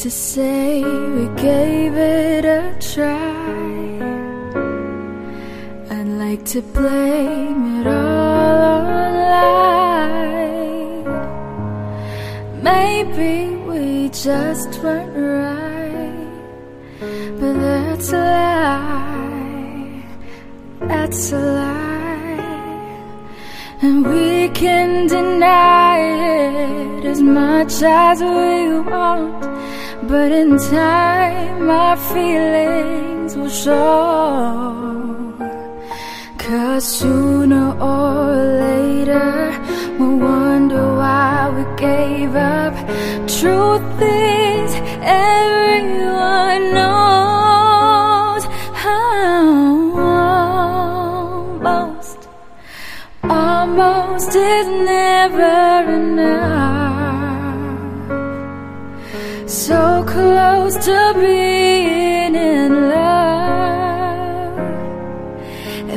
to say we gave it a try. I'd like to blame it all on life. Maybe we just weren't right, but that's a lie. That's a lie. And we can deny it as much as we want. But in time, our feelings will show. Cause sooner or later, we'll wonder why we gave up. Truth is, everyone knows almost is never enough. So close to being in love.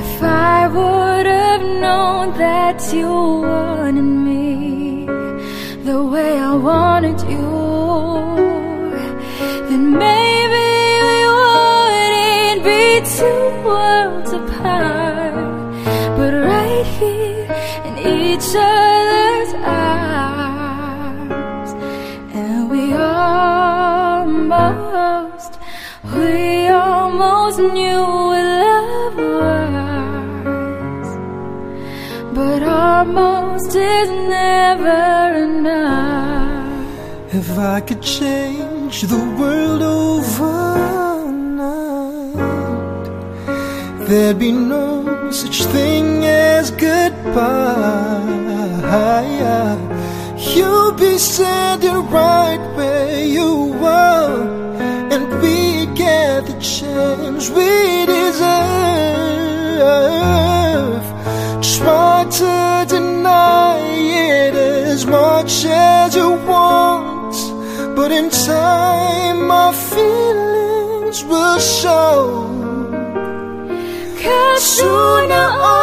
If I would have known that you wanted me the way I wanted you, almost knew what love was. But almost is never enough. If I could change the world overnight, there'd be no such thing as goodbye. You'd be standing right where you are, change we deserve. Try to deny it as much as you want, but in time, our feelings will show. Cause Sooner or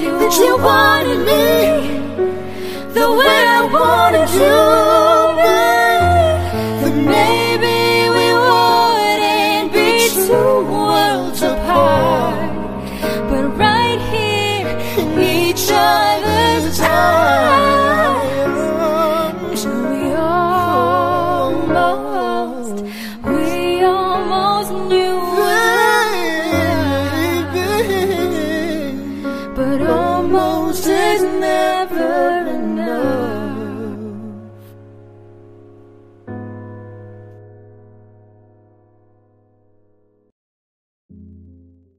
That you wanted me the way I wanted you, then maybe we wouldn't be two worlds apart. But right here in each other's eyes, but almost is never enough.